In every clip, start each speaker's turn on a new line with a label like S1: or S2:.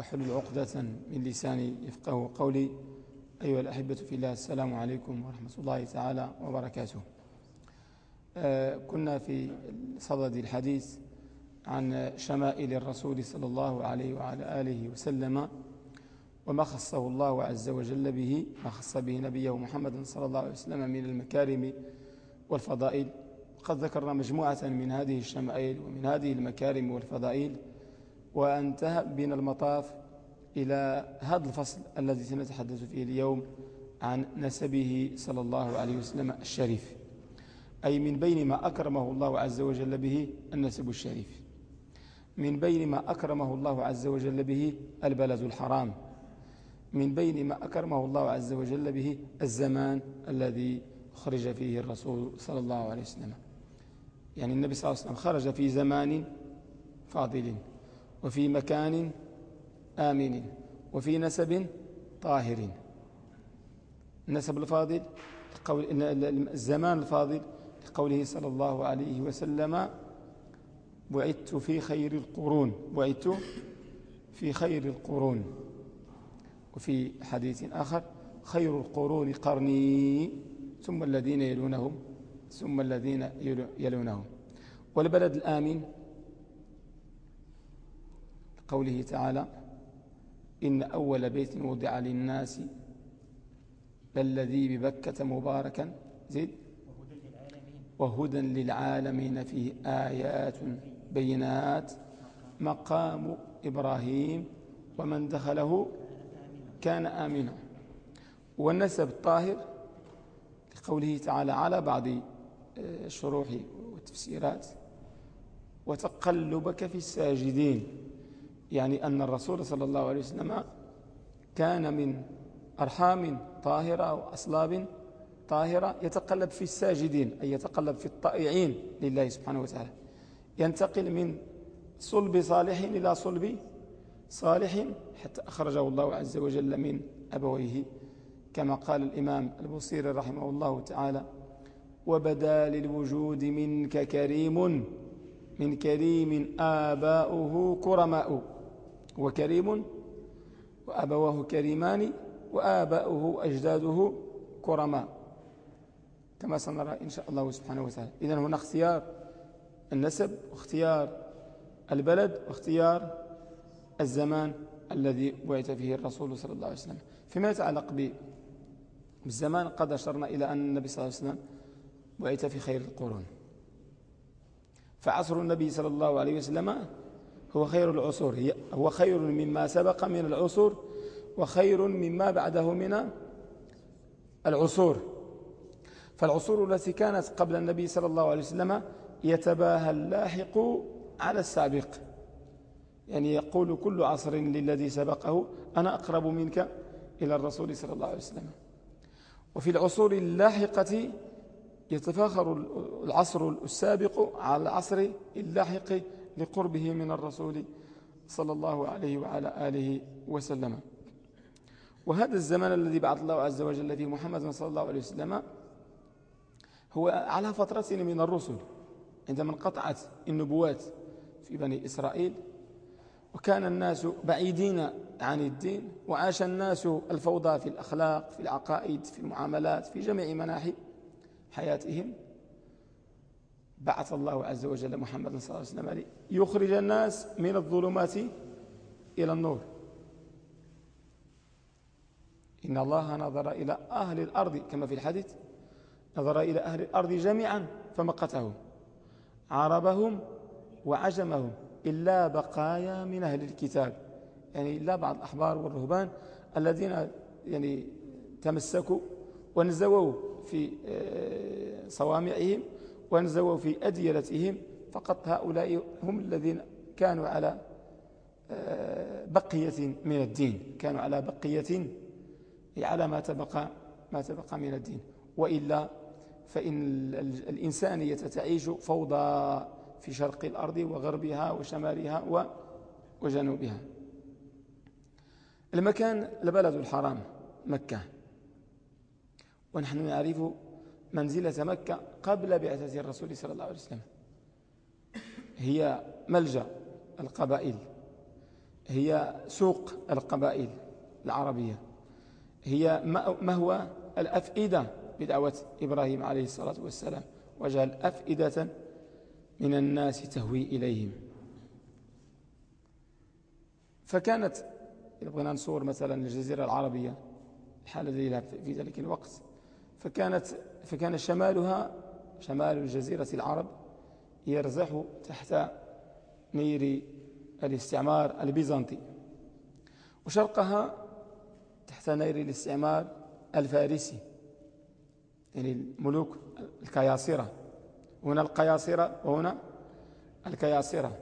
S1: وحل عقدة من لساني يفقه قولي. أيها الأحبة في الله السلام عليكم ورحمة الله تعالى وبركاته. آه، كنا في صدد الحديث عن شمائل الرسول صلى الله عليه وعلى آله وسلم وما خصه الله عز وجل به ما خص به نبيه محمد صلى الله عليه وسلم من المكارم والفضائل. قد ذكرنا مجموعة من هذه الشمائل ومن هذه المكارم والفضائل. وانتهى بنا المطاف إلى هذا الفصل الذي سنتحدث فيه اليوم عن نسبه صلى الله عليه وسلم الشريف. أي من بين ما أكرمه الله عز وجل به النسب الشريف. من بين ما أكرمه الله عز وجل به البلد الحرام. من بين ما أكرمه الله عز وجل به الزمان الذي خرج فيه الرسول صلى الله عليه وسلم. يعني النبي صلى الله عليه وسلم خرج في زمان فاضل. وفي مكان آمن وفي نسب طاهر. النسب الفاضل الزمان الفاضل لقوله صلى الله عليه وسلم بعدت في خير القرون بعدت في خير القرون. وفي حديث آخر خير القرون قرني ثم الذين يلونهم ثم الذين يلونهم. والبلد الآمن قوله تعالى إن أول بيت وضع للناس الذي ببكة مباركا زيد وهدى للعالمين فيه آيات بينات. مقام إبراهيم ومن دخله كان آمنا. والنسب الطاهر لقوله تعالى على بعض الشروح والتفسيرات. وتقلبك في الساجدين. يعني أن الرسول صلى الله عليه وسلم كان من أرحام طاهرة وأصلاب طاهرة يتقلب في الساجدين أي يتقلب في الطائعين لله سبحانه وتعالى. ينتقل من صلب صالح إلى صلب صالح حتى أخرجه الله عز وجل من أبويه كما قال الإمام البصير رحمه الله تعالى وبدا للوجود منك كريم من كريم آباؤه كرماء وكريم وأبواه كريمان وآباؤه أجداده كرماء كما سنرى إن شاء الله سبحانه وتعالى. إذن هنا اختيار النسب واختيار البلد واختيار الزمان الذي بعث فيه الرسول صلى الله عليه وسلم. فيما يتعلق بالزمان قد أشرنا إلى أن النبي صلى الله عليه وسلم بعث في خير القرون. فعصر النبي صلى الله عليه وسلم هو خير العصور. هو خير مما سبق من العصور وخير مما بعده من العصور. فالعصور التي كانت قبل النبي صلى الله عليه وسلم يتباهى اللاحق على السابق. يعني يقول كل عصر للذي سبقه أنا أقرب منك إلى الرسول صلى الله عليه وسلم. وفي العصور اللاحقة يتفاخر العصر السابق على العصر اللاحق لقربه من الرسول صلى الله عليه وعلى آله وسلم. وهذا الزمان الذي بعث الله عز وجل فيه محمد صلى الله عليه وسلم هو على فترة من الرسل عندما انقطعت النبوات في بني إسرائيل وكان الناس بعيدين عن الدين وعاش الناس الفوضى في الأخلاق في العقائد في المعاملات في جميع مناحي حياتهم. بعث الله عز وجل محمد صلى الله عليه وسلم يخرج الناس من الظلمات إلى النور. إن الله نظر إلى أهل الأرض كما في الحديث نظر إلى أهل الأرض جميعا فمقتهم عربهم وعجمهم. إلا بقايا من أهل الكتاب. يعني إلا بعض الأحبار والرهبان الذين يعني تمسكوا ونزووا في آه، صوامعهم وانزووا في أديرتهم فقط هؤلاء هم الذين كانوا على آه، بقية من الدين كانوا على بقية على ما تبقى ما تبقى من الدين. وإلا فإن الإنسانية تعيش فوضى في شرق الأرض وغربها وشمالها وجنوبها. المكان البلد الحرام مكة. ونحن نعرف منزلة مكة قبل بعثة الرسول صلى الله عليه وسلم. هي ملجأ القبائل. هي سوق القبائل العربية. هي مهوى الأفئدة بدعوة إبراهيم عليه الصلاة والسلام. وجعل أفئدة من الناس تهوي إليهم. فكانت بغينا نصور مثلا الجزيرة العربية الحالة ديالها في ذلك الوقت فكانت فكان شمالها شمال الجزيرة العرب يرزح تحت نير الاستعمار البيزنطي. وشرقها تحت نير الاستعمار الفارسي يعني الملوك الكياصرة هنا القياصرة وهنا الكياصرة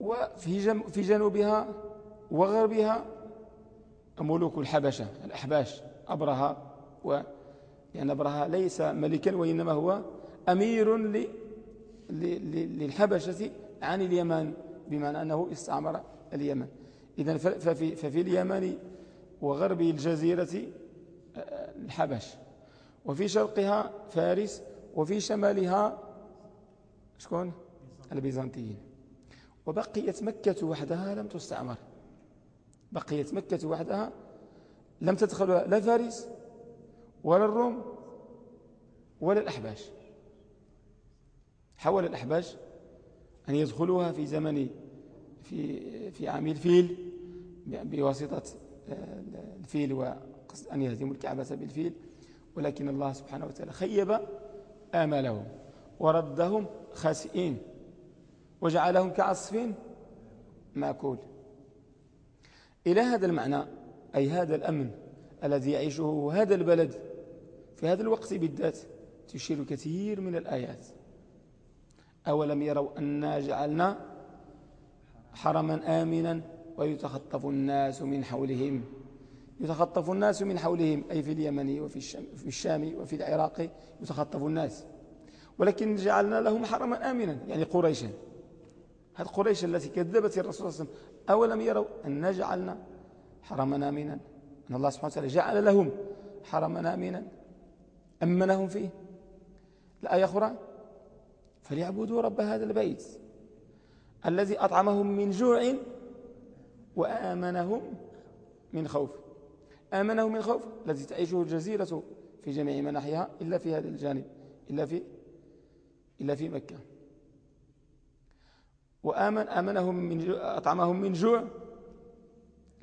S1: وفي في جنوبها وغربها ملوك الحبشة الأحباش. أبرهة و لأن أبرهة ليس ملكا وإنما هو أمير للحبشة عن اليمن بمعنى أنه استعمر اليمن. إذا ففي, ففي اليمن وغرب الجزيرة آه، الحبش. وفي شرقها فارس وفي شمالها شكون؟ البيزنطيين. وبقيت مكة وحدها لم تستعمر. بقيت مكة وحدها لم تدخل لا فارس ولا الروم ولا الأحباش. حاول الأحباش أن يدخلوها في زمن في في عام الفيل بواسطة آه، الفيل وقصد أن يهزموا الكعبة بالفيل ولكن الله سبحانه وتعالى خيب آمالهم وردهم خاسئين وجعلهم كعصف مأكول. إلى هذا المعنى أي هذا الأمن الذي يعيشه هذا البلد في هذا الوقت بالذات تشير كثير من الآيات. أولم يروا أنا جعلنا حرما آمنا ويتخطف الناس من حولهم. يتخطف الناس من حولهم أي في اليمن وفي الشام, في الشام وفي العراق يتخطف الناس. ولكن جعلنا لهم حرما آمنا يعني قريشا. هذه قريش التي كذبت الرسول صلى الله عليه وسلم. أولم يروا أن جعلنا حرما آمنا أن الله سبحانه وتعالى جعل لهم حرما آمنا أمنهم فيه. الآية أخرى. فليعبدوا رب هذا البيت الذي أطعمهم من جوع وآمنهم من خوف. آمنهم من خوف الذي تعيشه الجزيرة في جميع مناحيها إلا في هذا الجانب إلا في إلا في مكة. وآمن آمنهم من أطعمهم من جوع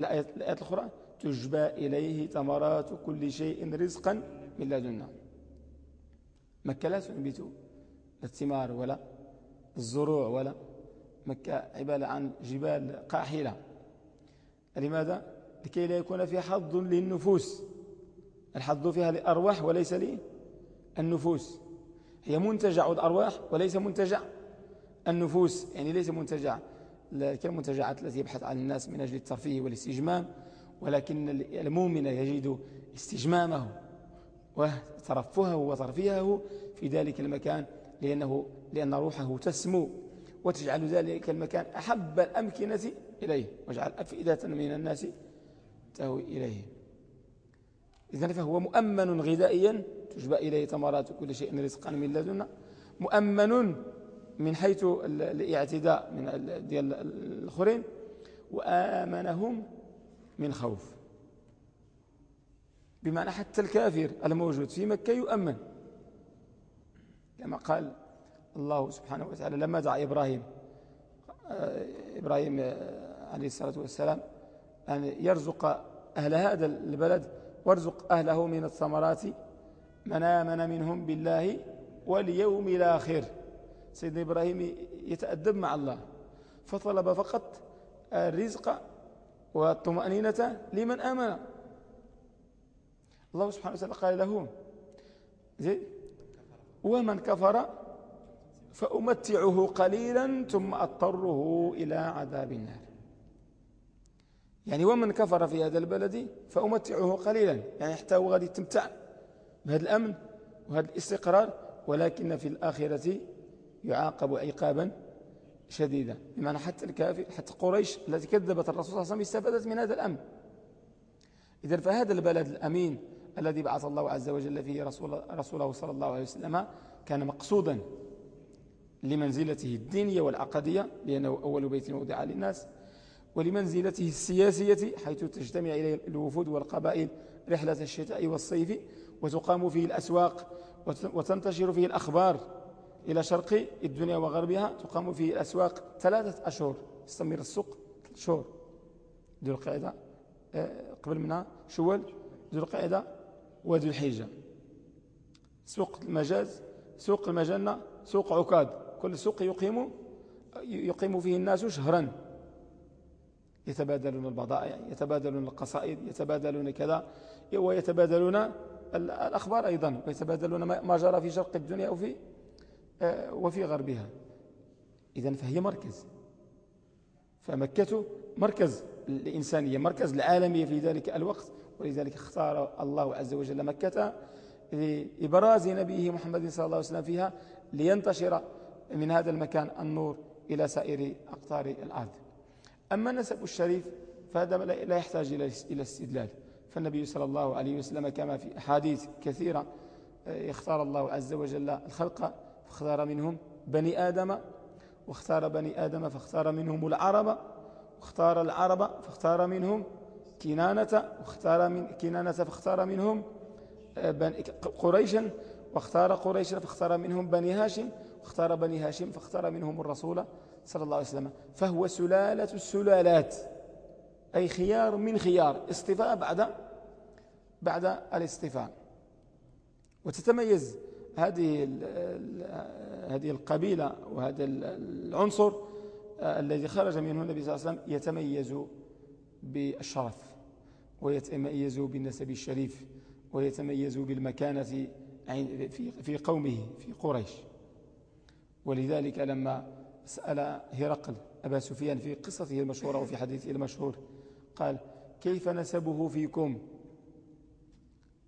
S1: الآية الأخرى تجبى إليه ثمرات كل شيء رزقا من لدنا. مكة لا تنبت الثمار ولا الزروع ولا مكة عبارة عن جبال قاحلة. لماذا؟ لكي لا يكون فيها حظ للنفوس. الحظ فيها للأرواح وليس للنفوس هي منتجع الأرواح وليس منتجع النفوس. يعني ليس منتجع. كالمنتجعات التي يبحث عن الناس من أجل الترفيه والاستجمام ولكن المؤمن يجد استجمامه وترفهه وترفيهه في ذلك المكان لأنه لأن روحه تسمو وتجعل ذلك المكان أحب الأمكنة إليه وجعل أفئدة من الناس تهوي إليه. إذن فهو مؤمن غذائيا تجبى إليه ثمرات كل شيء رزقا من لدنا مؤمن من حيث الاعتداء من ديال الآخرين وآمنهم من خوف. بمعنى حتى الكافر الموجود في مكة يؤمن. كما قال الله سبحانه وتعالى لما دعا إبراهيم آه، إبراهيم آه، عليه الصلاة والسلام أن يرزق أهل هذا البلد وارزق أهله من الثمرات من آمن منهم بالله واليوم الآخر. سيدنا إبراهيم يتأدب مع الله فطلب فقط الرزق والطمأنينة لمن آمن. الله سبحانه وتعالى قال له ومن كفر فأمتعه قليلا ثم أضطره إلى عذاب النار. يعني ومن كفر في هذا البلد فأمتعه قليلا يعني حتى هو غادي يتمتع بهذا الأمن وهذا الاستقرار ولكن في الآخرة يعاقب عقابا شديدا. بمعنى حتى الكافر حتى قريش التي كذبت الرسول صلى الله عليه وسلم استفادت من هذا الأمن إذا فهذا البلد الأمين الذي بعث الله عز وجل فيه رسول رسوله صلى الله عليه وسلم كان مقصودا لمنزلته الدينية والعقدية لأنه أول بيت وضع للناس ولمنزلته السياسية حيث تجتمع إليه الوفود والقبائل رحلة الشتاء والصيف وتقام فيه الأسواق وتنتشر فيه الأخبار. إلى شرق الدنيا وغربها تقام فيه الأسواق ثلاثة أشهر. يستمر السوق شهور. ذو القعدة آه، قبل منها شوال ذو القعدة وذو الحجة. سوق المجاز سوق المجنة سوق عكاد. كل سوق يقيم يقيم فيه الناس شهرا. يتبادلون البضائع يتبادلون القصائد يتبادلون كذا ويتبادلون الأخبار أيضا. ويتبادلون ما جرى في شرق الدنيا وفي آه، وفي غربها. إذا فهي مركز. فمكة مركز الإنسانية مركز العالمية في ذلك الوقت. ولذلك اختار الله عز وجل مكة لإبراز نبيه محمد صلى الله عليه وسلم فيها لينتشر من هذا المكان النور إلى سائر أقطار الأرض. أما النسب الشريف فهذا لا يحتاج إلى استدلال. فالنبي صلى الله عليه وسلم كما في أحاديث كثيرة يختار الله عز وجل الخلق فاختار منهم بني آدم واختار بني آدم فاختار منهم العرب واختار العرب فاختار منهم كنانة واختار من كنانة فاختار منهم آه، قريشا واختار قريشا فاختار منهم بني هاشم واختار بني هاشم فاختار منهم الرسول صلى الله عليه وسلم. فهو سلالة السلالات أي خيار من خيار اصطفاء بعد بعد الاصطفاء وتتميز هذه هذه القبيلة وهذا العنصر آه، الذي خرج منه النبي صلى الله عليه وسلم يتميز بالشرف ويتميز بالنسب الشريف ويتميز بالمكانة في قومه في قريش. ولذلك لما سأل هرقل أبا سفيان في قصته المشهورة وفي حديثه المشهور قال كيف نسبه فيكم؟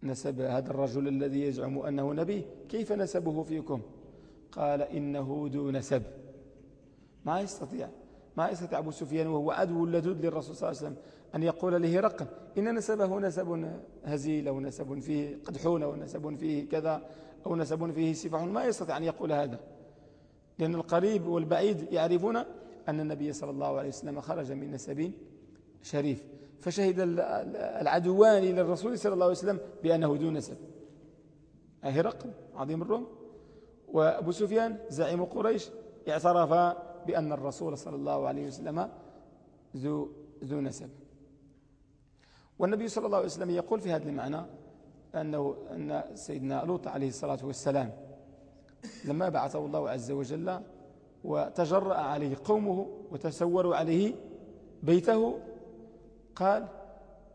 S1: نسب هذا الرجل الذي يزعم أنه نبي. كيف نسبه فيكم؟ قال إنه ذو نسب. ما يستطيع ما يستطيع أبو سفيان وهو عدو لدود للرسول صلى الله عليه وسلم أن يقول لهرقل إن نسبه نسب هزيل أو نسب فيه قدحون أو نسب فيه كذا أو نسب فيه سفح ما يستطيع أن يقول هذا. لأن القريب والبعيد يعرفون أن النبي صلى الله عليه وسلم خرج من نسب شريف. فشهد العدوان للرسول صلى الله عليه وسلم بأنه ذو نسب. هرقل عظيم الروم. وأبو سفيان زعيم قريش اعترف بأن الرسول صلى الله عليه وسلم ذو, ذو نسب. والنبي صلى الله عليه وسلم يقول في هذا المعنى أنه أن سيدنا لوط عليه الصلاة والسلام لما بعثه الله عز وجل وتجرأ عليه قومه وتسوروا عليه بيته قال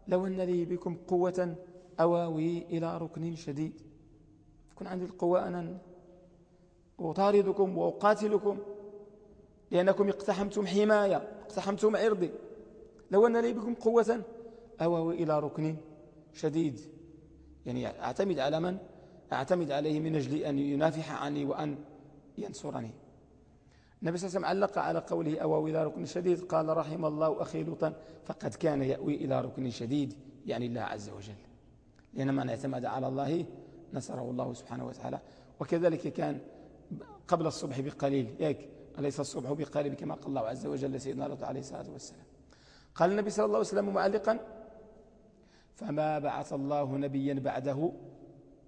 S1: لو أن لي بكم قوة أواوي إلى ركن شديد. يكون عندي القوة أنا أطاردكم وأقاتلكم لأنكم اقتحمتم حماية اقتحمتم عرضي. لو أن لي بكم قوة أواوي إلى ركن شديد. يعني أعتمد على من؟ أعتمد عليه من أجل أن ينافح عني وأن ينصرني. النبي صلى الله عليه وسلم علق على قوله أواوي إلى ركن شديد قال رحم الله أخي لوطا فقد كان يأوي إلى ركن شديد يعني الله عز وجل. لأن من اعتمد على الله نصره الله سبحانه وتعالى. وكذلك كان قبل الصبح بقليل ياك أليس الصبح بقليل كما قال الله عز وجل لسيدنا لوط عليه الصلاة والسلام. قال النبي صلى الله عليه وسلم معلقا فما بعث الله نبيا بعده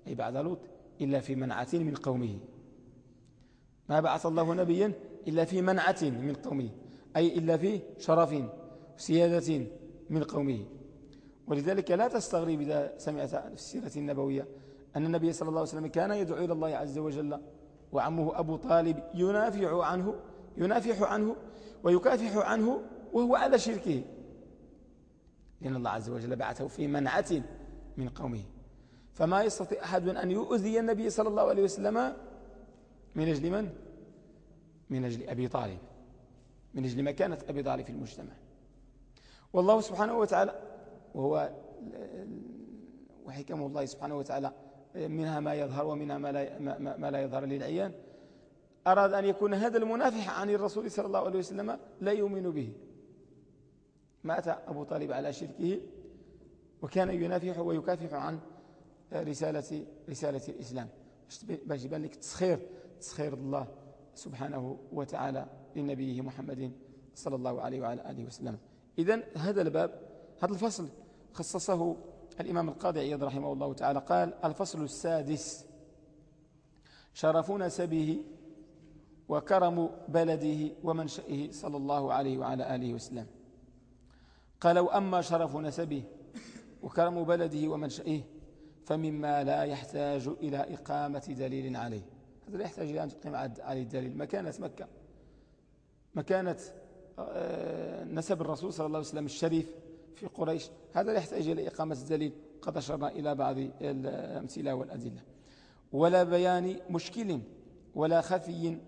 S1: أي بعد لوط إلا في منعة من قومه. ما بعث الله نبيا إلا في منعة من قومه أي إلا في شرف سيادة من قومه. ولذلك لا تستغرب إذا سمعت في السيرة النبوية أن النبي صلى الله عليه وسلم كان يدعو إلى الله عز وجل وعمه أبو طالب ينافع عنه ينافح عنه ويكافح عنه وهو على شركه. لأن الله عز وجل بعثه في منعة من قومه. فما يستطيع أحد أن يؤذي النبي صلى الله عليه وسلم من أجل من؟ من أجل أبي طالب من أجل مكانة أبي طالب في المجتمع. والله سبحانه وتعالى وهو وحكم الله سبحانه وتعالى منها ما يظهر ومنها ما لا, ما لا يظهر للعيان. أراد أن يكون هذا المنافح عن الرسول صلى الله عليه وسلم لا يؤمن به. مات أبو طالب على شركه وكان ينافح ويكافح عن رسالة, رسالة الإسلام. باش يبان لك تسخير تسخير الله. سبحانه وتعالى لنبيه محمد صلى الله عليه وعلى آله وسلم. إذن هذا الباب هذا الفصل خصصه الإمام القاضي عياد رحمه الله تعالى. قال الفصل السادس شرف نسبه وكرم بلده ومنشئه صلى الله عليه وعلى آله وسلم. قال وأما شرف نسبه وكرم بلده ومنشئه فمما لا يحتاج إلى إقامة دليل عليه. هذا لا يحتاج إلى أن تقيم عليه الدليل. مكانة مكة مكانة آه، نسب الرسول صلى الله عليه وسلم الشريف في قريش. هذا لا يحتاج إلى إقامة الدليل قد أشرنا إلى بعض الأمثلة والأدلة. ولا بيان مشكل ولا خفي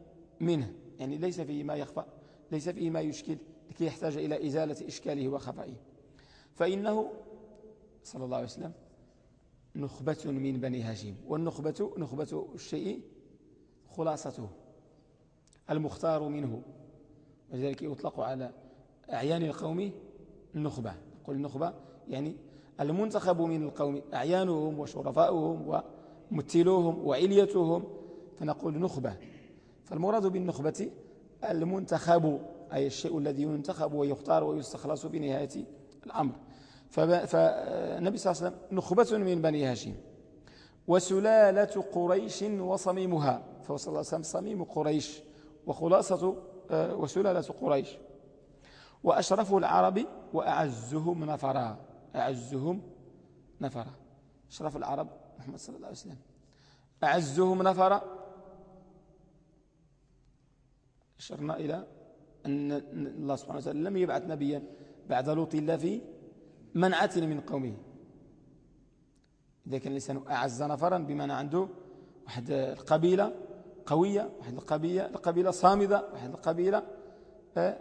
S1: منه يعني ليس فيه ما يخفى ليس فيه ما يشكل لكي يحتاج إلى إزالة إشكاله وخفائه. فإنه صلى الله عليه وسلم نخبة من بني هاشم والنخبة نخبة الشيء خلاصته المختار منه وذلك يطلق على أعيان القوم النخبة. نقول النخبة يعني المنتخب من القوم أعيانهم وشرفاؤهم ومثلوهم وعليتهم فنقول نخبة. فالمراد بالنخبة المنتخب أي الشيء الذي ينتخب ويختار ويستخلص بنهاية الأمر. فالنبي صلى الله عليه وسلم نخبة من بني هاشم. وسلالة قريش وصميمها. فهو صلى الله عليه وسلم صميم قريش وخلاصة آه، وسلالة قريش. وأشرف العرب وأعزهم نفرا أعزهم نفرا. أشرف العرب محمد صلى الله عليه وسلم. أعزهم نفرا. أشرنا إلى أن الله سبحانه وتعالى لم يبعث نبيا بعد لوط إلا في منعة من قومه. إذا كان الإنسان أعز نفرا بمعنى عنده واحد القبيلة قوية واحد القبيلة, القبيلة صامدة واحد القبيلة آه،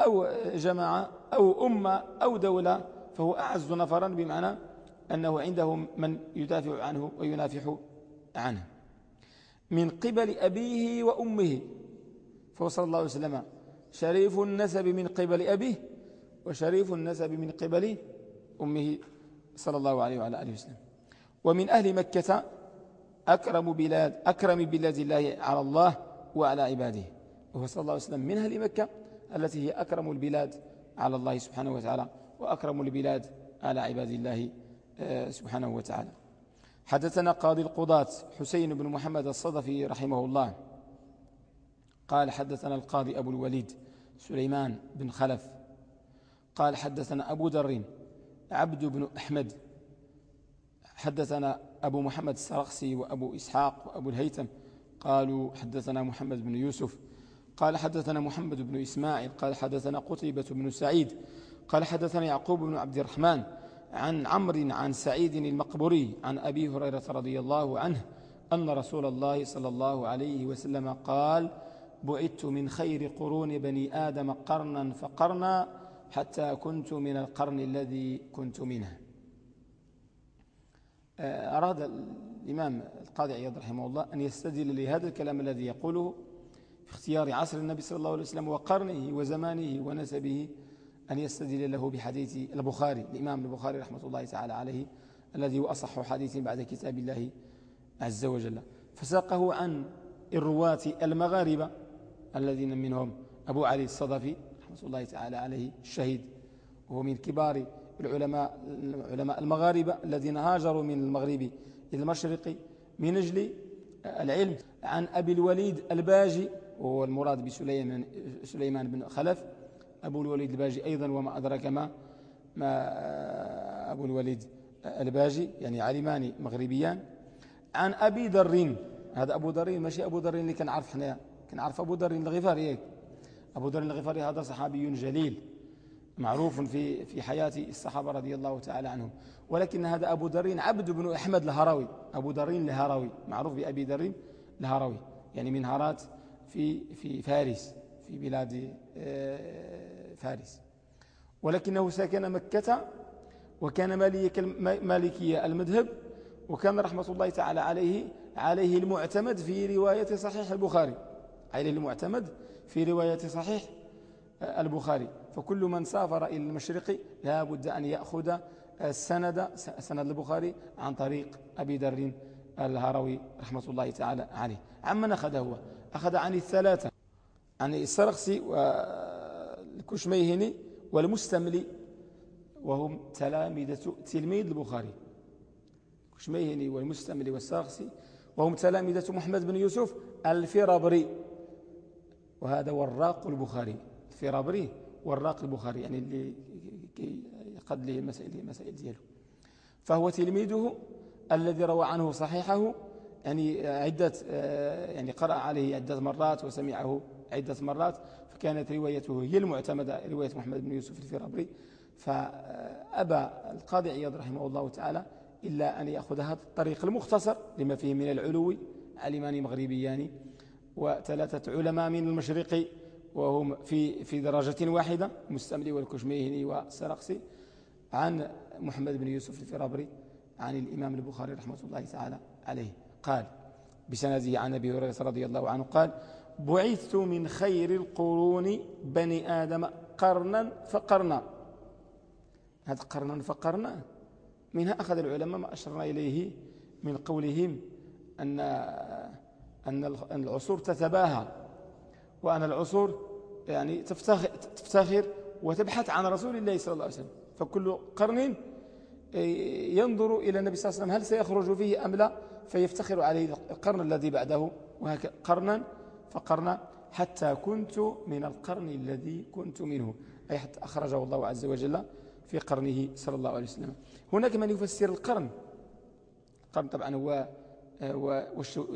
S1: أو جماعة أو أمة أو دولة فهو أعز نفرا بمعنى أنه عنده من يدافع عنه وينافح عنه. من قبل أبيه وأمه فهو صلى الله عليه وسلم شريف النسب من قبل أبيه وشريف النسب من قبل أمه صلى الله عليه وعلى آله وسلم. ومن أهل مكة أكرم بلاد أكرم بلاد الله على الله وعلى عباده. وهو صلى الله عليه وسلم من أهل مكة التي هي أكرم البلاد على الله سبحانه وتعالى وأكرم البلاد على عباد الله آه، سبحانه وتعالى. حدثنا قاضي القضاة حسين بن محمد الصدفي رحمه الله. قال حدثنا القاضي أبو الوليد سليمان بن خلف. قال حدثنا أبو در عبد بن أحمد حدثنا أبو محمد السرخسي وأبو إسحاق وأبو الهيثم قالوا حدثنا محمد بن يوسف قال حدثنا محمد بن إسماعيل قال حدثنا قتيبة بن سعيد قال حدثنا يعقوب بن عبد الرحمن عن عمرو عن سعيد المقبري عن أبي هريرة رضي الله عنه أن رسول الله صلى الله عليه وسلم قال بعثت من خير قرون بني آدم قرنا فقرنا حتى كنت من القرن الذي كنت منه. أراد الإمام القاضي عياض رحمه الله أن يستدل لهذا الكلام الذي يقوله في اختيار عصر النبي صلى الله عليه وسلم وقرنه وزمانه ونسبه أن يستدل له بحديث البخاري الإمام البخاري رحمة الله تعالى عليه الذي هو أصح حديث بعد كتاب الله عز وجل. فساقه عن الرواة المغاربة الذين منهم أبو علي الصدفي رحمة الله تعالى عليه الشهيد وهو من كبار العلماء العلماء المغاربة الذين هاجروا من المغرب إلى المشرق من أجل العلم عن أبي الوليد الباجي وهو المراد بسليمان سليمان بن خلف. أبو الوليد الباجي أيضا وما أدرك ما ما أبو الوليد الباجي يعني علمان مغربيان. عن أبي ذر هذا أبو ذر ماشي أبو ذر اللي كنعرف حنا كنعرف أبو ذر الغفاري. أبو ذر الغفاري هذا صحابي جليل. معروف في في حياة الصحابة رضي الله تعالى عنهم. ولكن هذا أبو ذر عبد بن أحمد الهروي أبو ذر الهروي معروف بأبي ذر الهروي يعني من هارات في في فارس في بلاد آه، فارس. ولكنه سكن مكة وكان مالكي المذهب وكان رحمة الله تعالى عليه عليه المعتمد في رواية صحيح البخاري. عليه المعتمد في رواية صحيح البخاري. فكل من سافر إلى المشرق لا بد أن يأخذ السند سند البخاري عن طريق أبي ذر الهروي رحمة الله تعالى عليه. عمن أخذ هو؟ أخذ عن الثلاثة عن السرخسي والكشميهني والمستملي وهم تلامذة تلميذ البخاري. كشميهني والمستملي والسرخسي وهم تلامذة محمد بن يوسف الفرابري وهذا وراق البخاري. الفرابري وراق البخاري يعني اللي قد له مسائل مسائل دياله فهو تلميذه الذي روى عنه صحيحه يعني عدة يعني قرأ عليه عدة مرات وسمعه عدة مرات فكانت روايته هي المعتمدة رواية محمد بن يوسف الفرابري. فأبى القاضي عياض رحمه الله تعالى إلا أن يأخذ هذا الطريق المختصر لما فيه من العلو علمان مغربيان وثلاثة علماء من المشرق وهم في في درجة واحدة مستملي والكشميهني والسرقسي عن محمد بن يوسف الفرابري عن الإمام البخاري رحمة الله تعالى عليه. قال بسنده عن أبي هريرة رضي الله عنه قال بعثت من خير القرون بني آدم قرنا فقرنا. هذا قرنا فقرنا. منها أخذ العلماء ما أشرنا إليه من قولهم أن أن العصور تتباهى. وأن العصور يعني تفتخر, وتبحث عن رسول الله صلى الله عليه وسلم. فكل قرن إيه، ينظر إلى النبي صلى الله عليه وسلم هل سيخرج فيه أم لا فيفتخر عليه القرن الذي بعده وهكذا قرنا فقرنا حتى كنت من القرن الذي كنت منه. أي حتى أخرجه الله عز وجل في قرنه صلى الله عليه وسلم. هناك من يفسر القرن. القرن طبعا هو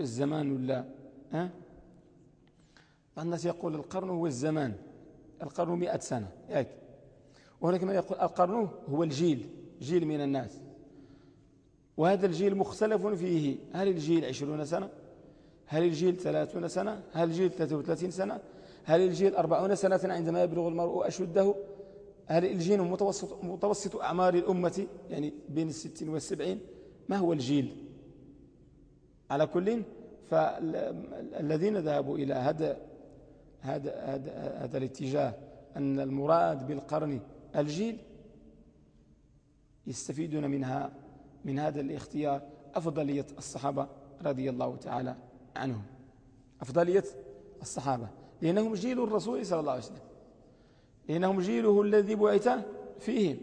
S1: الزمان ولا ها الناس يقول القرن هو الزمان القرن مئة سنة يعني وهناك من يقول القرن هو الجيل جيل من الناس. وهذا الجيل مختلف فيه. هل الجيل عشرون سنة؟ هل الجيل ثلاثون سنة؟ هل الجيل ثلاثة وثلاثين سنة؟ هل الجيل أربعون سنة عندما يبلغ المرء أشده؟ هل الجيل متوسط, متوسط أعمار الأمة؟ يعني بين الستين والسبعين. ما هو الجيل؟ على كل فالذين ذهبوا إلى هذا هذا هذا هذا الاتجاه أن المراد بالقرن الجيل يستفيدون منها من هذا الاختيار أفضلية الصحابة رضي الله تعالى عنهم. أفضلية الصحابة. لأنهم جيل الرسول صلى الله عليه وسلم. لأنهم جيله الذي بعث فيهم.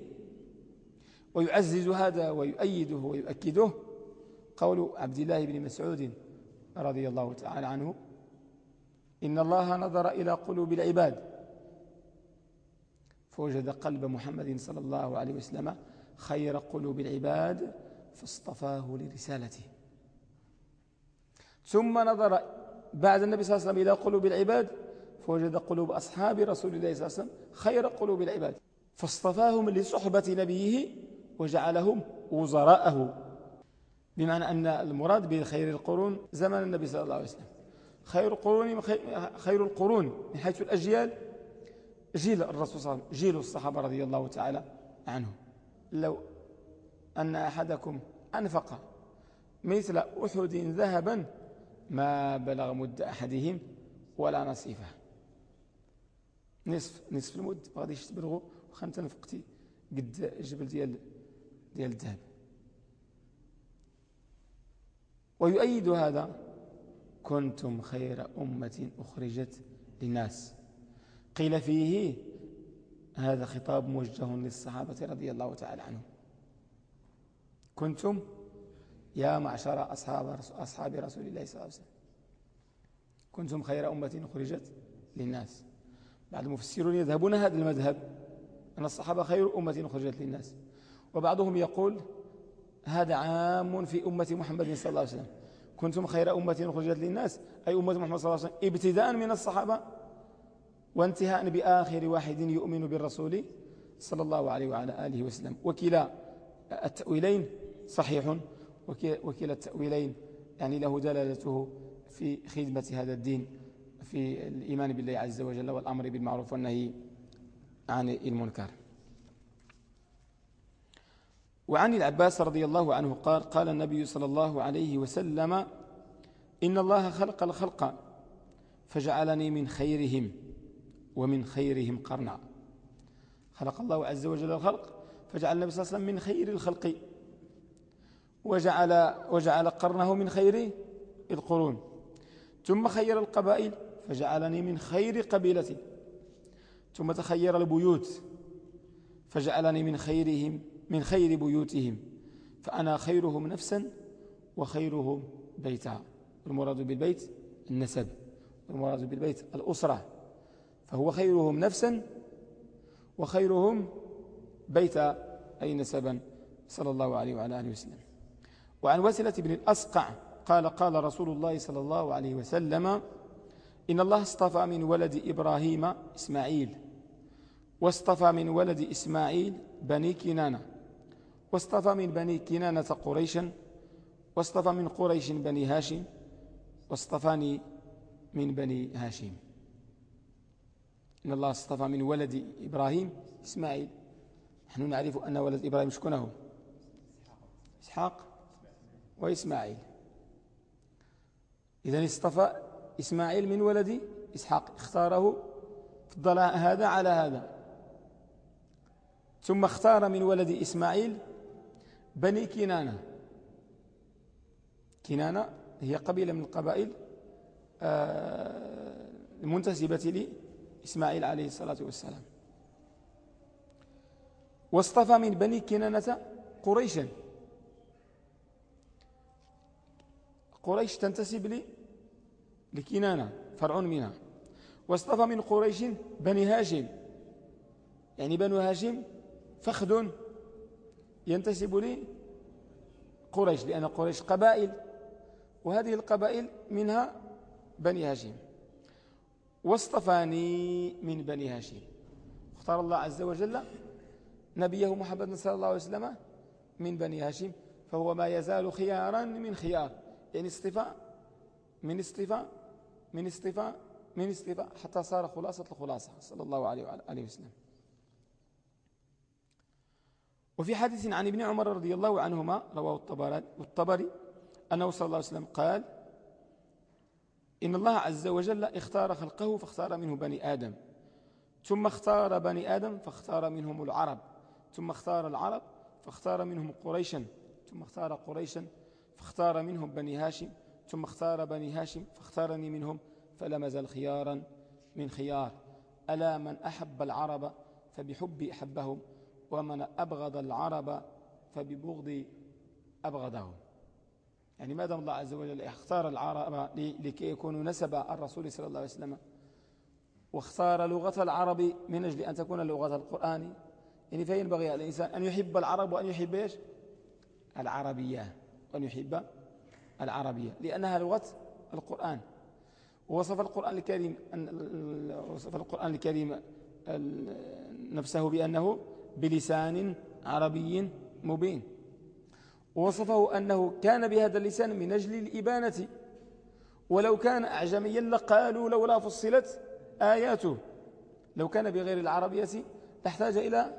S1: ويعزز هذا ويؤيده ويؤكده. قول عبد الله بن مسعود رضي الله تعالى عنه إن الله نظر إلى قلوب العباد. فوجد قلب محمد صلى الله عليه وسلم خير قلوب العباد فاصطفاه لرسالته. ثم نظر بعد النبي صلى الله عليه وسلم إلى قلوب العباد فوجد قلوب أصحاب رسول الله صلى الله عليه وسلم خير قلوب العباد فاصطفاهم لصحبة نبيه وجعلهم وزراءه. بمعنى أن المراد بخير القرون زمن النبي صلى الله عليه وسلم. خير القرون خير القرون من حيث الأجيال. جيل الرسول صلى الله عليه وسلم جيل الصحابة رضي الله تعالى عنهم. لو أن أحدكم أنفق مثل أحد ذهبا ما بلغ مد أحدهم ولا نصيفه. نصف نصف المد ما غاديش تبلغوا وخا نفقتي قد جبل ديال ديال الذهب. ويؤيد هذا كنتم خير أمة أخرجت للناس. قيل فيه هذا خطاب موجه للصحابة رضي الله تعالى عنهم. كنتم يا معشر أصحاب, أصحاب رسول الله صلى الله عليه وسلم. كنتم خير أمة أخرجت للناس. بعض المفسرون يذهبون هذا المذهب أن الصحابة خير أمة أخرجت للناس. وبعضهم يقول هذا عام في أمة محمد صلى الله عليه وسلم. كنتم خير أمة أخرجت للناس. أي أمة محمد صلى الله عليه وسلم؟ ابتداء من الصحابة وانتهاء بآخر واحد يؤمن بالرسول صلى الله عليه وعلى آله وسلم. وكلا التأويلين صحيح وكلا التأويلين يعني له دلالته في خدمة هذا الدين في الإيمان بالله عز وجل والأمر بالمعروف والنهي عن المنكر. وعن العباس رضي الله عنه قال قال النبي صلى الله عليه وسلم إن الله خلق الخلق فجعلني من خيرهم ومن خيرهم قرنا. خلق الله عز وجل الخلق فجعل النبي صلى الله عليه وسلم من خير الخلق. وجعل, وجعل قرنه من خير القرون. ثم خير القبائل فجعلني من خير قبيلتي. ثم تخير البيوت فجعلني من خيرهم من خير بيوتهم فأنا خيرهم نفسا وخيرهم بيتا المراد بالبيت النسب المراد بالبيت الأسرة فهو خيرهم نفسا وخيرهم بيتا أي نسبا صلى الله عليه وعلى آله وسلم. وعن وسلة بن الأسقع قال قال رسول الله صلى الله عليه وسلم إن الله اصطفى من ولد إبراهيم إسماعيل واصطفى من ولد إسماعيل بني كنانة. واصطفى من بني كنانة قريشا واصطفى من قريش بني هاشم واصطفاني من بني هاشم. إن الله اصطفى من ولد إبراهيم إسماعيل. نحن نعرف أن ولد إبراهيم شكونه إسحاق وإسماعيل. إذا اصطفى إسماعيل من ولد إسحاق. اختاره فضل هذا على هذا. ثم اختار من ولد إسماعيل بني كنانة. كنانة هي قبيلة من القبائل آه، المنتسبة لإسماعيل عليه الصلاة والسلام. واصطفى من بني كنانة قريشا. قريش تنتسب لكنانة فرع منها. واصطفى من قريش بني هاشم. يعني بنو هاشم فخذ ينتسب لي قريش لأن قريش قبائل وهذه القبائل منها بني هاشم. واصطفاني من بني هاشم. اختار الله عز وجل نبيه محمد صلى الله عليه وسلم من بني هاشم فهو ما يزال خيارا من خيار. يعني اصطفاء من اصطفاء من اصطفاء من اصطفاء حتى صار خلاصة الخلاصة صلى الله عليه وسلم. وفي حديث عن ابن عمر رضي الله عنهما رواه الطبري أنه صلى الله عليه وسلم قال إن الله عز وجل اختار خلقه فاختار منه بني آدم. ثم اختار بني آدم فاختار منهم العرب. ثم اختار العرب فاختار منهم قريشا. ثم اختار قريشا فاختار منهم بني هاشم. ثم اختار بني هاشم فاختارني منهم فلم زل خيارا من خيار. ألا من أحب العرب فبحبي أحبهم ومن أبغض العرب فببغض أبغضهم. يعني ما دام الله عز وجل اختار العرب لكي يكونوا نسب الرسول صلى الله عليه وسلم؟ واختار لغة العرب من أجل أن تكون لغة القرآن؟ يعني فينبغي على الإنسان أن يحب العرب وأن يحب إيش؟ العربية. وأن يحب العربية. لأنها لغة القرآن. ووصف القرآن الكريم وصف القرآن الكريم نفسه بأنه بلسان عربي مبين. ووصفه أنه كان بهذا اللسان من أجل الإبانة. ولو كان أعجميا لقالوا لولا فصلت آياته. لو كان بغير العربية تحتاج إلى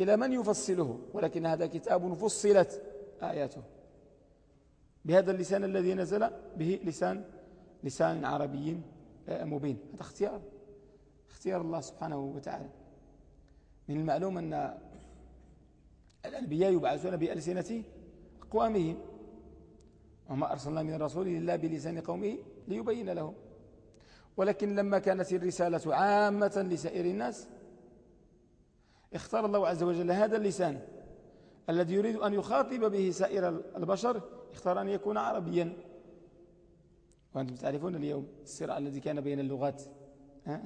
S1: إلى من يفصله. ولكن هذا كتاب فصلت آياته. بهذا اللسان الذي نزل به لسان لسان عربي مبين. هذا اختيار. اختيار الله سبحانه وتعالى. من المعلوم أن الأنبياء يبعثون بألسنة أقوامهم وما أرسلنا من الرسول إلا بلسان قومه ليبين لهم ولكن لما كانت الرسالة عامة لسائر الناس اختار الله عز وجل هذا اللسان الذي يريد أن يخاطب به سائر البشر اختار أن يكون عربيا وأنتم تعرفون اليوم الصراع الذي كان بين اللغات ها؟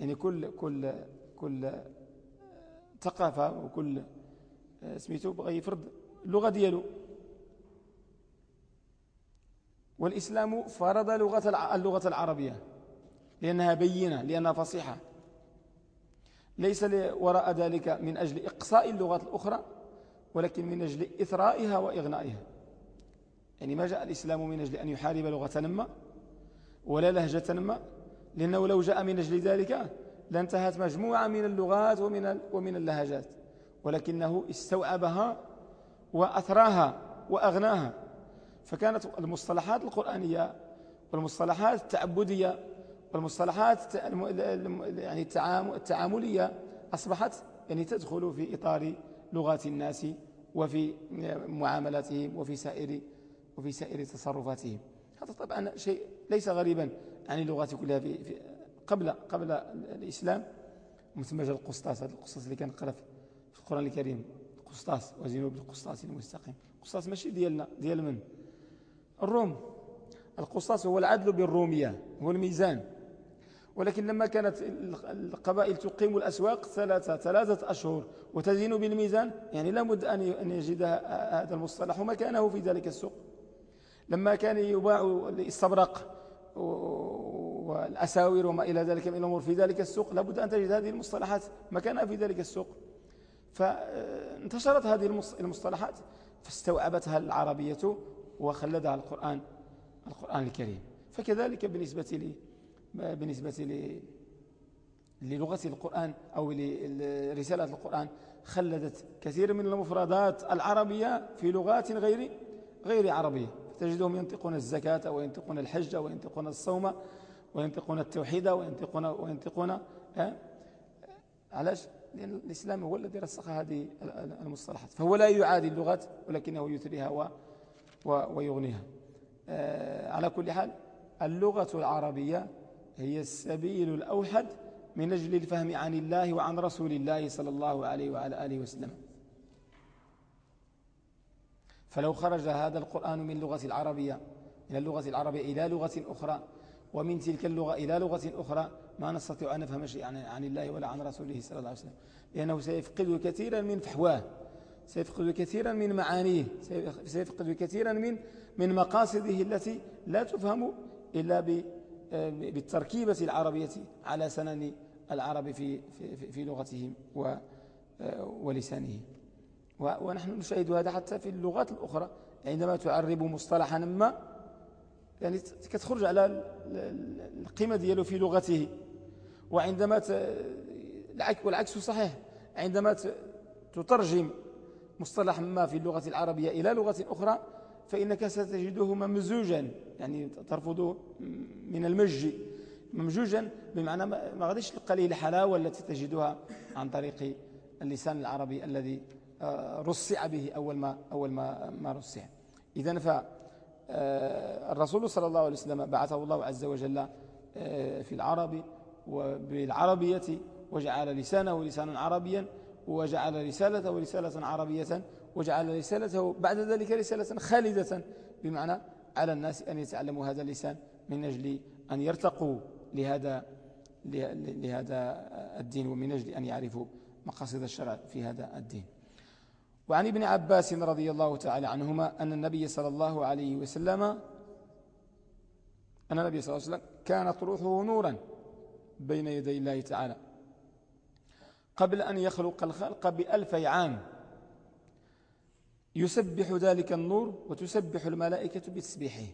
S1: يعني كل كل كل ثقافة وكل آه، سميتو بغى يفرض اللغة ديالو. والإسلام فرض لغة اللغة العربية لأنها بينة لأنها فصيحة. ليس وراء ذلك من أجل إقصاء اللغات الأخرى ولكن من أجل إثرائها وإغنائها. يعني ما جاء الإسلام من أجل أن يحارب لغة ما ولا لهجة ما لأنه لو جاء من أجل ذلك لانتهت مجموعة من اللغات ومن ومن اللهجات. ولكنه استوعبها وأثراها وأغناها. فكانت المصطلحات القرآنية والمصطلحات التعبدية والمصطلحات يعني التعاملية أصبحت يعني تدخل في إطار لغات الناس وفي معاملاتهم وفي سائر وفي سائر تصرفاتهم. هذا طبعا شيء ليس غريبا عن اللغات كلها في, في قبل قبل الإسلام مثل القسطاس هذا القسطاس اللي كان قرأ في القرآن الكريم القسطاس وزنوا بالقسطاس المستقيم. القسطاس ماشي ديالنا ديال من؟ الروم. القسطاس هو العدل بالرومية هو الميزان. ولكن لما كانت القبائل تقيم الأسواق ثلاثة, ثلاثة أشهر وتزين بالميزان يعني لابد أن يجد هذا المصطلح مكانه في ذلك السوق. لما كان يباع الاستبرق والأساور وما إلى ذلك من الأمور. في ذلك السوق لابد أن تجد هذه المصطلحات. مكانها في ذلك السوق. فانتشرت هذه المصطلحات فاستوعبتها العربية وخلدها القرآن القرآن الكريم. فكذلك بالنسبة لي بالنسبة لي للغة القرآن أو لرسالة القرآن خلدت كثير من المفردات العربية في لغات غير غير عربية. تجدهم ينطقون الزكاة وينطقون الحج وينطقون الصوم. وينطقون التوحيد وينطقون وينطقون أه؟ علاش؟ لأن الإسلام هو الذي رسخ هذه المصطلحات. فهو لا يعادي اللغات ولكنه يثريها و ويغنيها. أه على كل حال اللغة العربية هي السبيل الأوحد من أجل الفهم عن الله وعن رسول الله صلى الله عليه وعلى آله وسلم. فلو خرج هذا القرآن من لغة العربية من اللغة العربية إلى لغة أخرى ومن تلك اللغة إلى لغة أخرى ما نستطيع أن نفهم شيئا عن الله ولا عن رسوله صلى الله عليه وسلم. لأنه سيفقد كثيرا من فحواه سيفقد كثيرا من معانيه سيفقد كثيرا من من مقاصده التي لا تفهم إلا بالتركيبة العربية على سنن العرب في, في, في لغتهم ولسانهم. ونحن نشاهد هذا حتى في اللغات الأخرى عندما تعرب مصطلحا ما يعني كتخرج على القيمة دياله في لغته. وعندما والعكس صحيح. عندما تترجم مصطلح ما في اللغة العربية إلى لغة أخرى فإنك ستجده ممزوجا. يعني ترفضه من المج. ممجوجا بمعنى ما غاديش تلقى ليه الحلاوة التي تجدها عن طريق اللسان العربي الذي آه، رصع به أول ما, أول ما, ما رصع. إذن فالرسول صلى الله عليه وسلم بعثه الله عز وجل آه، في العرب وبالعربية وجعل لسانه لسانا عربيا وجعل رسالته رسالة عربية وجعل رسالته بعد ذلك رسالة خالدة بمعنى على الناس أن يتعلموا هذا اللسان من أجل أن يرتقوا لهذا لهذا الدين ومن أجل أن يعرفوا مقاصد الشرع في هذا الدين. وعن ابن عباس رضي الله تعالى عنهما أن النبي صلى الله عليه وسلم أن النبي صلى الله عليه وسلم كانت روحه نورا بين يدي الله تعالى قبل أن يخلق الخلق بألفي عام. يسبح ذلك النور وتسبح الملائكة بتسبيحه.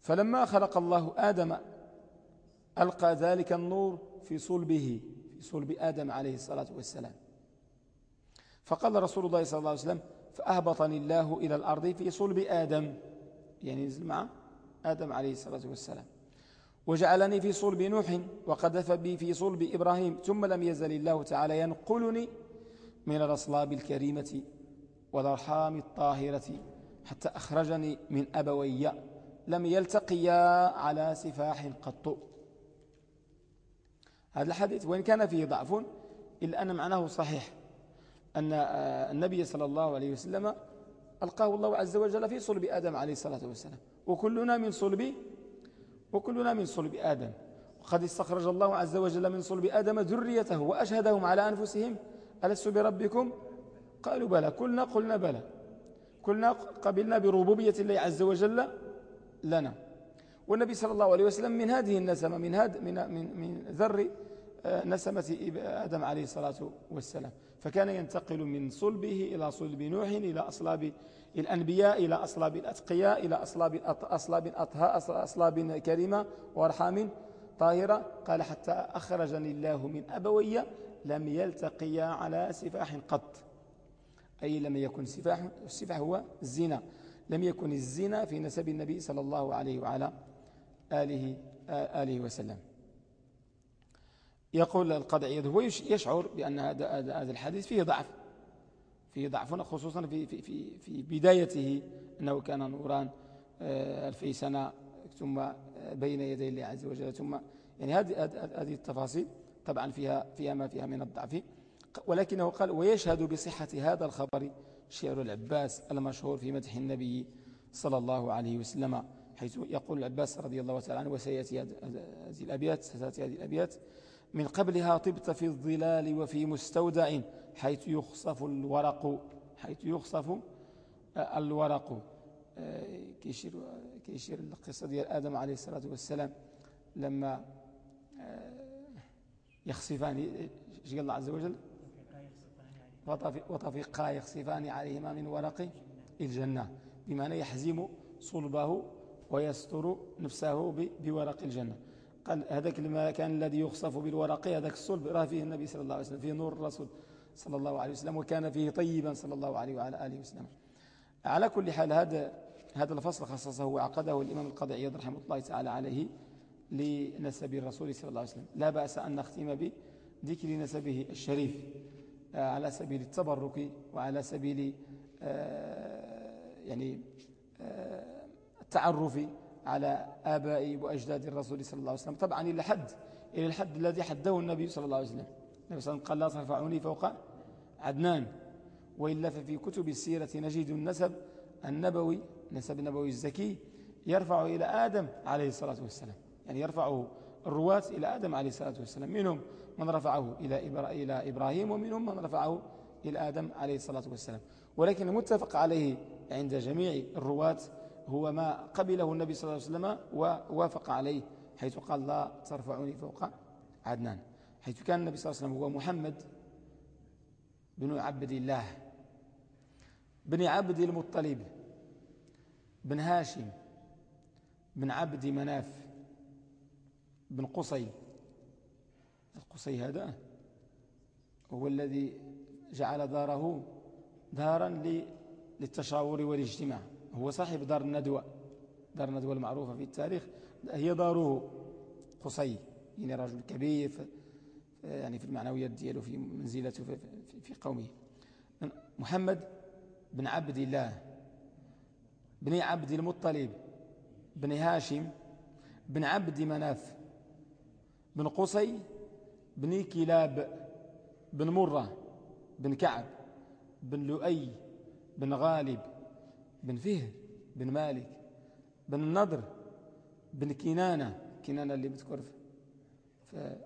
S1: فلما خلق الله آدم ألقى ذلك النور في صلبه في صلب آدم عليه الصلاة والسلام. فقال رسول الله صلى الله عليه وسلم فأهبطني الله إلى الأرض في صلب آدم. يعني نزل مع آدم عليه الصلاة والسلام. وجعلني في صلب نوح وقذف بي في صلب إبراهيم ثم لم يزل الله تعالى ينقلني من الأصلاب الكريمة والأرحام الطاهرة حتى أخرجني من أبوي لم يلتقيا على سفاح قط. هذا الحديث وإن كان فيه ضعف إلا أن معناه صحيح. أن النبي صلى الله عليه وسلم ألقاه الله عز وجل في صلب آدم عليه الصلاة والسلام. وكلنا من صلب وكلنا من صلب آدم. وقد استخرج الله عز وجل من صلب آدم ذريته وأشهدهم على أنفسهم. ألست بربكم؟ قالوا بلى. كلنا قلنا بلى. كلنا قبلنا بربوبية الله عز وجل لنا. والنبي صلى الله عليه وسلم من هذه النسمة من, هذا من, من, من ذر آه، نسمة آدم عليه الصلاة والسلام. فكان ينتقل من صلبه إلى صلب نوح إلى أصلاب الأنبياء إلى أصلاب الأتقياء إلى أصلاب أصلاب أطهاء أصلاب كريمة وأرحام طاهرة. قال حتى أخرجني الله من أبوي لم يلتقيا على سفاح قط. أي لم يكن سفاح السفاح هو الزنا. لم يكن الزنا في نسب النبي صلى الله عليه وعلى آله, آله وسلم. يقول القضعي هو يشعر بأن هذا هذا الحديث فيه ضعف فيه ضعف خصوصا في في في في بدايته أنه كان نوران آه، ألفي سنة ثم بين يدي الله عز وجل ثم يعني هذه هذه التفاصيل طبعا فيها فيها ما فيها من الضعف. ولكنه قال ويشهد بصحة هذا الخبر شعر العباس المشهور في مدح النبي صلى الله عليه وسلم حيث يقول العباس رضي الله تعالى عنه وسيأتي هذه الأبيات ستأتي هذه الأبيات. من قبلها طبت في الظلال وفي مستودع حيث يخصف الورق حيث يخصف الورق. كيشير, كيشير القصة ديال آدم عليه الصلاة والسلام لما يخصفان. إيش قال الله عز وجل؟ وطفقا يخصفان عليهما من ورق الجنة بمعنى يحزم صلبه ويستر نفسه بورق الجنة. قال هذاك المكان الذي يخصف بالورق هذاك الصلب راه فيه النبي صلى الله عليه وسلم فيه نور الرسول صلى الله عليه وسلم وكان فيه طيبا صلى الله عليه وعلى آله وسلم. على كل حال هذا هذا الفصل خصصه وعقده الإمام القاضي عياض رحمه الله تعالى عليه لنسب الرسول صلى الله عليه وسلم. لا بأس أن نختم بذكر نسبه الشريف آه، على سبيل التبرك وعلى سبيل آه، يعني آه، التعرف على آباء وأجداد الرسول صلى الله عليه وسلم. طبعا إلى حد إلى الحد الذي حده النبي صلى الله عليه وسلم. النبي صلى الله عليه وسلم قال لا ترفعوني فوق عدنان وإلا ففي كتب السيرة نجد النسب النبوي نسب النبوي الزكي يرفع إلى آدم عليه الصلاة والسلام. يعني يرفعه الرواة إلى آدم عليه الصلاة والسلام. منهم من رفعه إلى, إلى إبراهيم ومنهم من رفعه إلى آدم عليه الصلاة والسلام. ولكن المتفق عليه عند جميع الرواة هو ما قبله النبي صلى الله عليه وسلم ووافق عليه حيث قال لا ترفعوني فوق عدنان حيث كان النبي صلى الله عليه وسلم هو محمد بن عبد الله بن عبد المطلب بن هاشم بن عبد مناف بن قصي القصي هذا هو الذي جعل داره دارا للتشاور والاجتماع. هو صاحب دار الندوة. دار الندوة المعروفة في التاريخ. هي داره قصي يعني رجل كبير يعني في المعنويات دياله في منزلته في قومه. محمد بن عبد الله بن عبد المطلب بن هاشم بن عبد مناف بن قصي بن كلاب بن مرة بن كعب بن لؤي بن غالب. بن فهر بن مالك بن النضر بن كنانة. كنانة اللي بتذكر في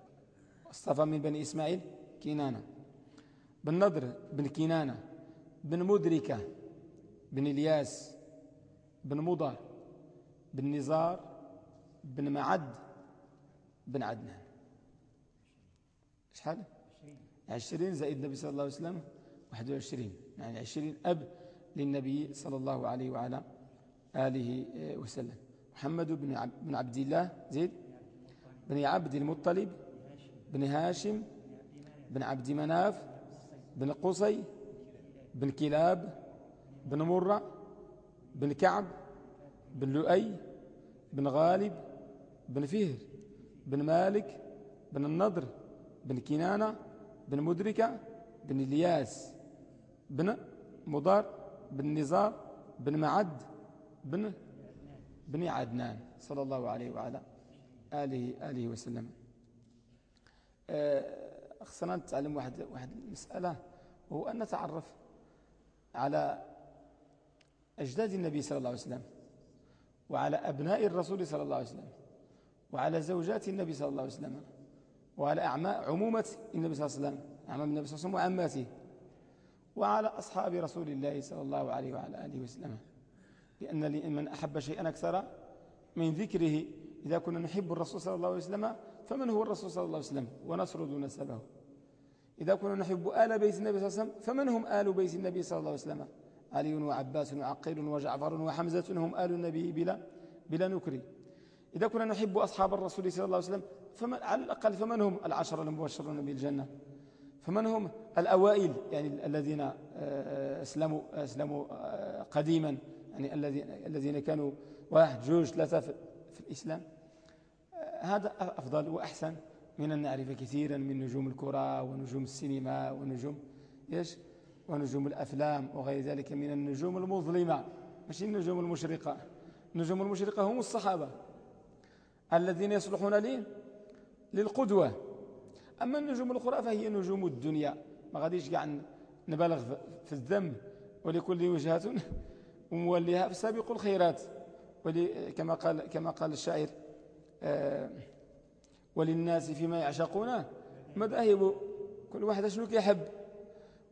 S1: اصطفى من بني إسماعيل. كنانة. بن نضر بن كنانة. بن مدركة بن إلياس بن مضر بن نزار بن معد بن عدنان. شحال عشرين زائد النبي صلى الله عليه وسلم واحد وعشرين. يعني عشرين أب للنبي صلى الله عليه وعلى آله وسلم. محمد بن عبد الله زيد. بن عبد المطلب. بن هاشم. بن عبد مناف. بن قصي. بن كلاب. بن مرة. بن كعب. بن لؤي. بن غالب. بن فهر. بن مالك. بن النضر. بن كنانة. بن مدركة. بن إلياس. بن مضار. بن نزار بن معد بن بن عدنان صلى الله عليه وعلى آله, آله وسلم. آه، خصنا نتعلم واحد, واحد المسألة وهو أن نتعرف على أجداد النبي صلى الله عليه وسلم وعلى أبناء الرسول صلى الله عليه وسلم وعلى زوجات النبي صلى الله عليه وسلم وعلى أعماء عمومة النبي صلى الله عليه وسلم أعمام النبي صلى الله عليه وسلم وعماته. وعلى أصحاب رسول الله صلى الله عليه وعلى آله وسلم. لأن من أحب شيئا أكثر من ذكره. إذا كنا نحب الرسول صلى الله عليه وسلم فمن هو الرسول صلى الله عليه وسلم؟ ونسرد نسبه. إذا كنا نحب آل بيت النبي صلى الله عليه وسلم فمن هم آل بيت النبي صلى الله عليه وسلم؟ علي وعباس وعقيل وجعفر وحمزة هم آل النبي بلا, بلا نكري إذا كنا نحب أصحاب الرسول صلى الله عليه وسلم فمن على الأقل فمن هم العشر المبشرون بالجنة؟ فمن هم الأوائل؟ يعني الذين آه، أسلموا, أسلموا آه، قديما. يعني الذين كانوا واحد جوج ثلاثة في الإسلام. آه، هذا أفضل وأحسن. من أن نعرف كثيرا من نجوم الكرة ونجوم السينما ونجوم إيش؟ ونجوم الأفلام وغير ذلك من النجوم المظلمة. مش النجوم المشرقة. النجوم المشرقة هم الصحابة الذين يصلحون لي للقدوة. أما النجوم الأخرى فهي نجوم الدنيا ما غاديش كاع نبالغ في الذم ولكل وجهة وموليها فسابقوا الخيرات. كما قال كما قال الشاعر آه وللناس فيما يعشقونه مذاهب. كل واحد شنو كيحب.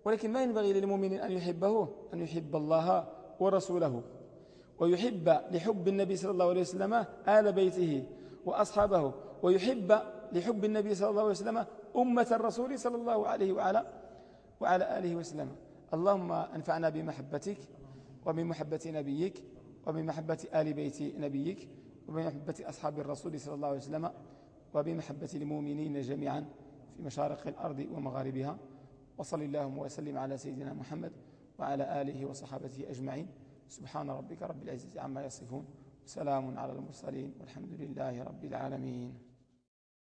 S1: ولكن ما ينبغي للمؤمن أن يحبه أن يحب الله ورسوله. ويحب لحب النبي صلى الله عليه وسلم آل بيته وأصحابه. ويحب لحب النبي صلى الله عليه وسلم أمة الرسول صلى الله عليه وعلى وعلى آله وسلم. اللهم أنفعنا بمحبتك وبمحبة نبيك وبمحبة آل بيت نبيك وبمحبة أصحاب الرسول صلى الله عليه وسلم وبمحبة المؤمنين جميعا في مشارق الأرض ومغاربها. وصل اللهم وسلم على سيدنا محمد وعلى آله وصحابته أجمعين. سبحان ربك رب العزة عما يصفون. سلام على المرسلين والحمد لله رب العالمين.